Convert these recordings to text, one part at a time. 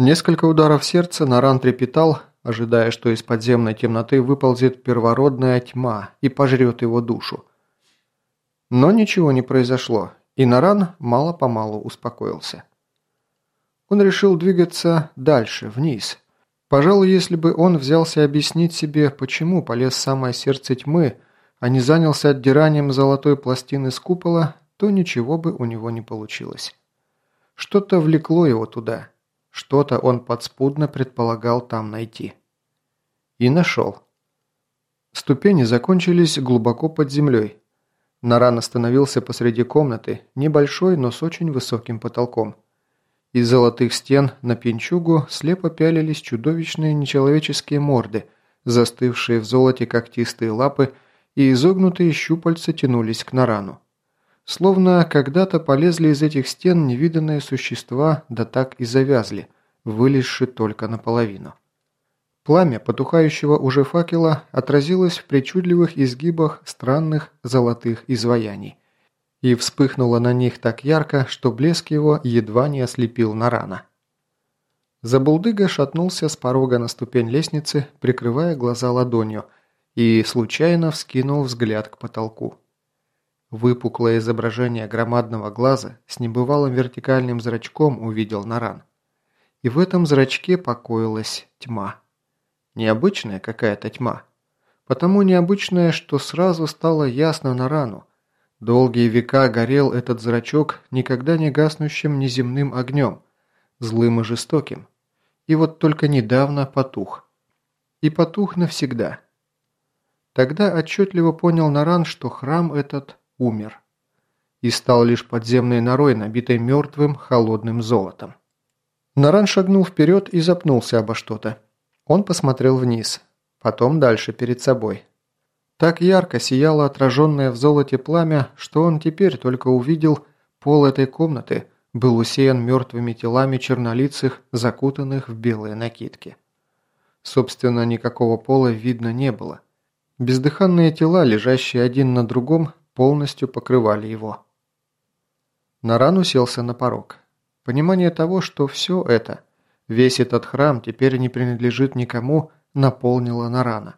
Несколько ударов сердца Наран трепетал, ожидая, что из подземной темноты выползет первородная тьма и пожрет его душу. Но ничего не произошло, и Наран мало-помалу успокоился. Он решил двигаться дальше, вниз. Пожалуй, если бы он взялся объяснить себе, почему полез в самое сердце тьмы, а не занялся отдиранием золотой пластины с купола, то ничего бы у него не получилось. Что-то влекло его туда – что-то он подспудно предполагал там найти. И нашел. Ступени закончились глубоко под землей. Наран остановился посреди комнаты, небольшой, но с очень высоким потолком. Из золотых стен на пинчугу слепо пялились чудовищные нечеловеческие морды, застывшие в золоте когтистые лапы и изогнутые щупальца тянулись к Нарану. Словно когда-то полезли из этих стен невиданные существа, да так и завязли, вылезши только наполовину. Пламя потухающего уже факела отразилось в причудливых изгибах странных золотых изваяний и вспыхнуло на них так ярко, что блеск его едва не ослепил Нарана. Забулдыга шатнулся с порога на ступень лестницы, прикрывая глаза ладонью, и случайно вскинул взгляд к потолку. Выпуклое изображение громадного глаза с небывалым вертикальным зрачком увидел Наран. И в этом зрачке покоилась тьма. Необычная какая-то тьма. Потому необычная, что сразу стало ясно Нарану. Долгие века горел этот зрачок никогда не гаснущим неземным огнем, злым и жестоким. И вот только недавно потух. И потух навсегда. Тогда отчетливо понял Наран, что храм этот умер. И стал лишь подземной норой, набитой мертвым холодным золотом. Наран шагнул вперед и запнулся обо что-то. Он посмотрел вниз, потом дальше перед собой. Так ярко сияло отраженное в золоте пламя, что он теперь только увидел пол этой комнаты, был усеян мертвыми телами чернолицых, закутанных в белые накидки. Собственно, никакого пола видно не было. Бездыханные тела, лежащие один на другом, полностью покрывали его. Наран уселся на порог. Понимание того, что все это, весь этот храм теперь не принадлежит никому, наполнило Нарана.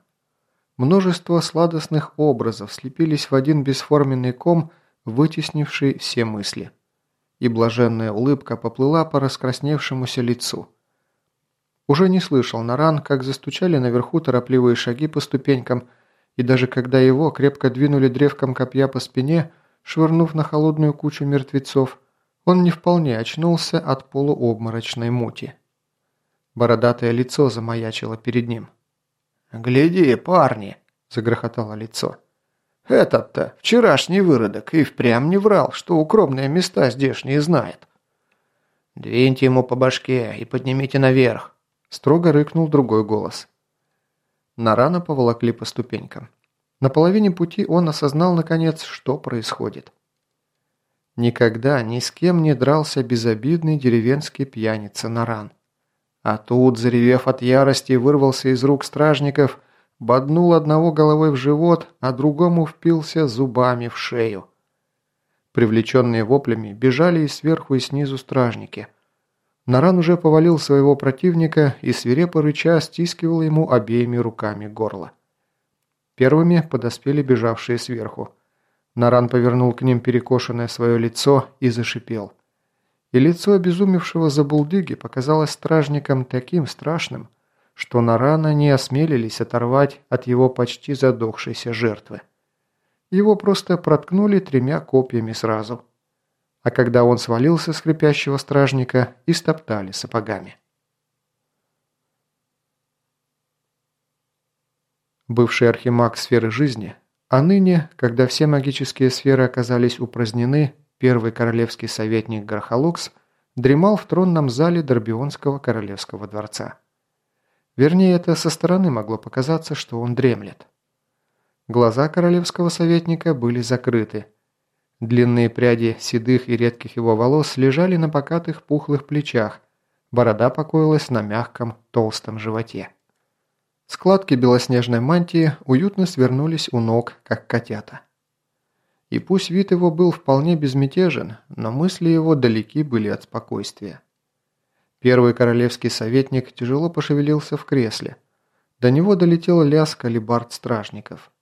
Множество сладостных образов слепились в один бесформенный ком, вытеснивший все мысли. И блаженная улыбка поплыла по раскрасневшемуся лицу. Уже не слышал Наран, как застучали наверху торопливые шаги по ступенькам – и даже когда его крепко двинули древком копья по спине, швырнув на холодную кучу мертвецов, он не вполне очнулся от полуобморочной мути. Бородатое лицо замаячило перед ним. «Гляди, парни!» – загрохотало лицо. «Этот-то, вчерашний выродок, и впрямь не врал, что укромные места здешние знает». «Двиньте ему по башке и поднимите наверх», – строго рыкнул другой голос. Нарана поволокли по ступенькам. На половине пути он осознал, наконец, что происходит. Никогда ни с кем не дрался безобидный деревенский пьяница Наран. А тут, заревев от ярости, вырвался из рук стражников, боднул одного головой в живот, а другому впился зубами в шею. Привлеченные воплями бежали и сверху, и снизу стражники – Наран уже повалил своего противника и свирепо рыча стискивал ему обеими руками горло. Первыми подоспели бежавшие сверху. Наран повернул к ним перекошенное свое лицо и зашипел. И лицо обезумевшего забулдыги показалось стражникам таким страшным, что Нарана не осмелились оторвать от его почти задохшейся жертвы. Его просто проткнули тремя копьями сразу – а когда он свалился с хрипящего стражника, истоптали сапогами. Бывший архимаг сферы жизни, а ныне, когда все магические сферы оказались упразднены, первый королевский советник Грохолукс дремал в тронном зале Дорбионского королевского дворца. Вернее, это со стороны могло показаться, что он дремлет. Глаза королевского советника были закрыты – Длинные пряди седых и редких его волос лежали на покатых пухлых плечах, борода покоилась на мягком толстом животе. Складки белоснежной мантии уютно свернулись у ног, как котята. И пусть вид его был вполне безмятежен, но мысли его далеки были от спокойствия. Первый королевский советник тяжело пошевелился в кресле. До него долетел лязг алибард стражников.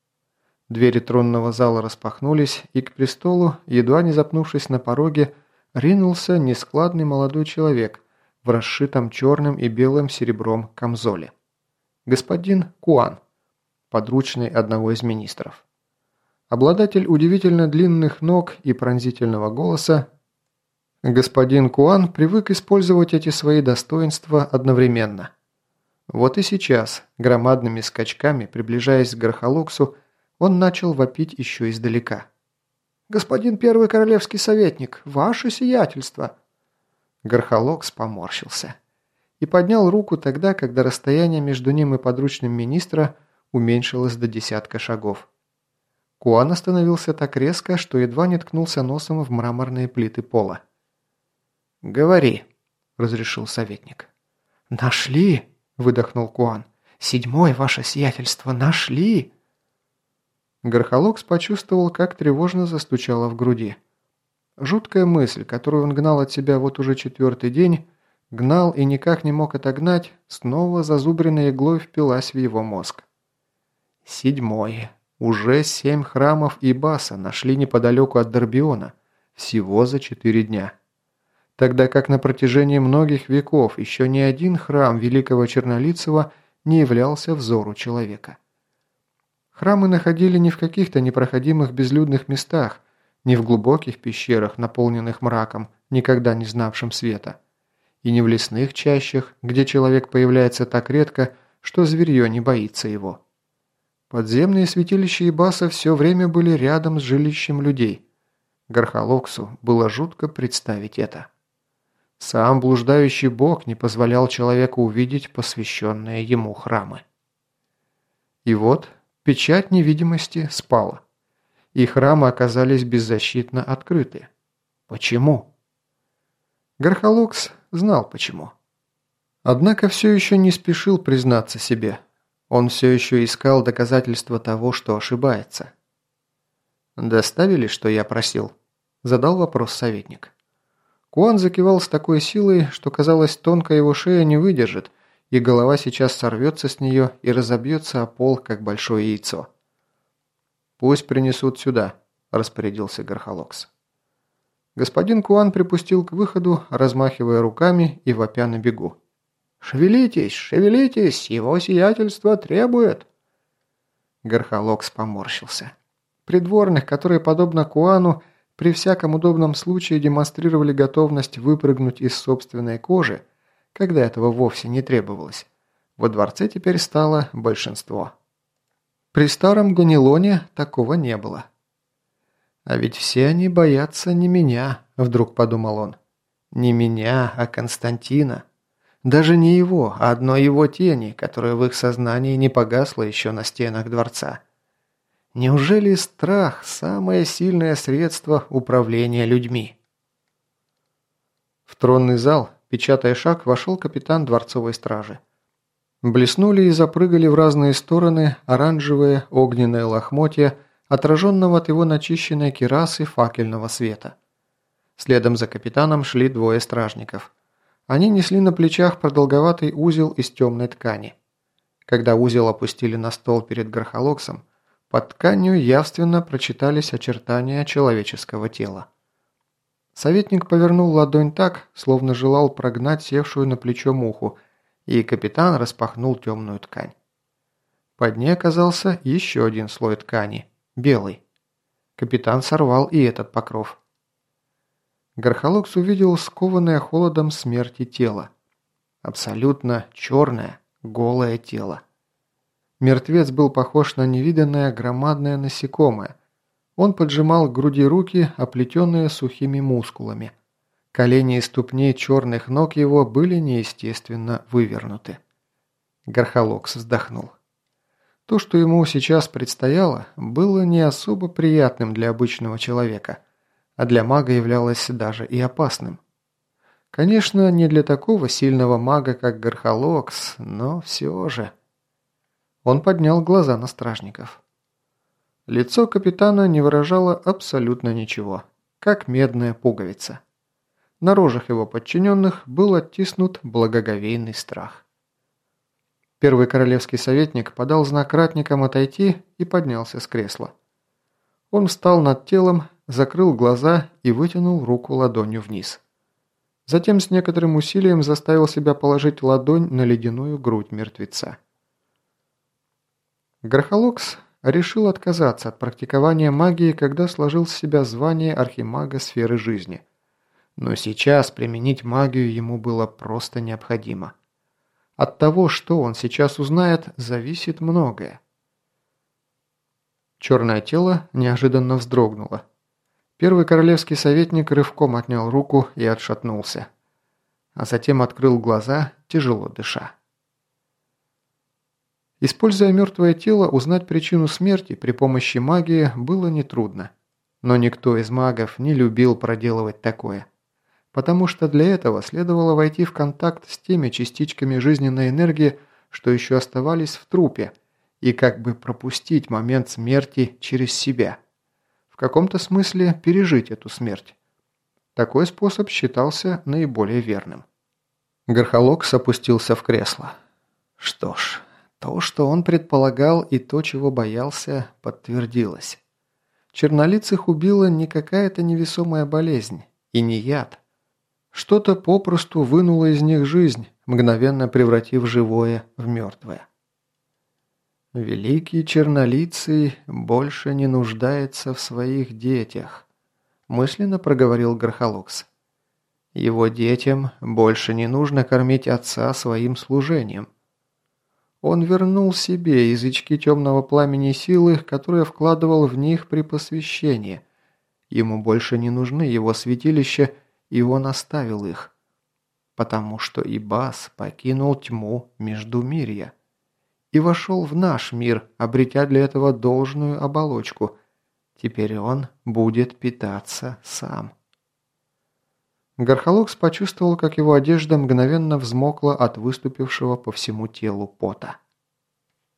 Двери тронного зала распахнулись, и к престолу, едва не запнувшись на пороге, ринулся нескладный молодой человек в расшитом черным и белым серебром камзоле. Господин Куан, подручный одного из министров. Обладатель удивительно длинных ног и пронзительного голоса, господин Куан привык использовать эти свои достоинства одновременно. Вот и сейчас, громадными скачками, приближаясь к Грохолоксу, он начал вопить еще издалека. «Господин первый королевский советник, ваше сиятельство!» Горхолокс поморщился и поднял руку тогда, когда расстояние между ним и подручным министра уменьшилось до десятка шагов. Куан остановился так резко, что едва не ткнулся носом в мраморные плиты пола. «Говори», – разрешил советник. «Нашли!» – выдохнул Куан. «Седьмое ваше сиятельство нашли!» Горхолокс почувствовал, как тревожно застучало в груди. Жуткая мысль, которую он гнал от себя вот уже четвертый день, гнал и никак не мог отогнать, снова зазубренной иглой впилась в его мозг. Седьмое. Уже семь храмов и баса нашли неподалеку от Дорбиона, всего за четыре дня. Тогда как на протяжении многих веков еще ни один храм великого Чернолицева не являлся взору человека. Храмы находили не в каких-то непроходимых безлюдных местах, не в глубоких пещерах, наполненных мраком, никогда не знавшим света, и не в лесных чащах, где человек появляется так редко, что зверье не боится его. Подземные святилища Ибаса все время были рядом с жилищем людей. Гархалоксу было жутко представить это. Сам блуждающий бог не позволял человеку увидеть посвященные ему храмы. И вот печать невидимости спала, и храмы оказались беззащитно открыты. Почему? Гархалокс знал почему. Однако все еще не спешил признаться себе – он все еще искал доказательства того, что ошибается. «Доставили, что я просил?» – задал вопрос советник. Куан закивал с такой силой, что казалось, тонкая его шея не выдержит, и голова сейчас сорвется с нее и разобьется о пол, как большое яйцо. «Пусть принесут сюда», – распорядился Гархалокс. Господин Куан припустил к выходу, размахивая руками и вопя на бегу. «Шевелитесь, шевелитесь, его сиятельство требует!» Гархалокс поморщился. Придворных, которые, подобно Куану, при всяком удобном случае демонстрировали готовность выпрыгнуть из собственной кожи, когда этого вовсе не требовалось, во дворце теперь стало большинство. При старом Ганилоне такого не было. «А ведь все они боятся не меня», – вдруг подумал он. «Не меня, а Константина». Даже не его, а одной его тени, которая в их сознании не погасла еще на стенах дворца. Неужели страх – самое сильное средство управления людьми? В тронный зал, печатая шаг, вошел капитан дворцовой стражи. Блеснули и запрыгали в разные стороны оранжевые огненные лохмотья, отраженного от его начищенной керасы факельного света. Следом за капитаном шли двое стражников – они несли на плечах продолговатый узел из темной ткани. Когда узел опустили на стол перед Грохолоксом, под тканью явственно прочитались очертания человеческого тела. Советник повернул ладонь так, словно желал прогнать севшую на плечо муху, и капитан распахнул темную ткань. Под ней оказался еще один слой ткани, белый. Капитан сорвал и этот покров. Гархалокс увидел скованное холодом смерти тело. Абсолютно черное, голое тело. Мертвец был похож на невиданное громадное насекомое. Он поджимал к груди руки, оплетенные сухими мускулами. Колени и ступни черных ног его были неестественно вывернуты. Гархалокс вздохнул. То, что ему сейчас предстояло, было не особо приятным для обычного человека – а для мага являлось даже и опасным. Конечно, не для такого сильного мага, как Гархалокс, но все же. Он поднял глаза на стражников. Лицо капитана не выражало абсолютно ничего, как медная пуговица. На рожах его подчиненных был оттиснут благоговейный страх. Первый королевский советник подал знак ратникам отойти и поднялся с кресла. Он встал над телом, закрыл глаза и вытянул руку ладонью вниз. Затем с некоторым усилием заставил себя положить ладонь на ледяную грудь мертвеца. Грохолокс решил отказаться от практикования магии, когда сложил с себя звание архимага сферы жизни. Но сейчас применить магию ему было просто необходимо. От того, что он сейчас узнает, зависит многое. Черное тело неожиданно вздрогнуло. Первый королевский советник рывком отнял руку и отшатнулся. А затем открыл глаза, тяжело дыша. Используя мертвое тело, узнать причину смерти при помощи магии было нетрудно. Но никто из магов не любил проделывать такое. Потому что для этого следовало войти в контакт с теми частичками жизненной энергии, что еще оставались в трупе, и как бы пропустить момент смерти через себя каком-то смысле пережить эту смерть. Такой способ считался наиболее верным. Горхолог опустился в кресло. Что ж, то, что он предполагал и то, чего боялся, подтвердилось. Чернолицых убила не какая-то невесомая болезнь и не яд. Что-то попросту вынуло из них жизнь, мгновенно превратив живое в мертвое. Великий Чернолицый больше не нуждается в своих детях, мысленно проговорил Грохолокс. Его детям больше не нужно кормить отца своим служением. Он вернул себе язычки темного пламени силы, которые вкладывал в них при посвящении. Ему больше не нужны его святилища, и он оставил их. Потому что Ибас покинул тьму Междумирья и вошел в наш мир, обретя для этого должную оболочку. Теперь он будет питаться сам. Гархалокс почувствовал, как его одежда мгновенно взмокла от выступившего по всему телу пота.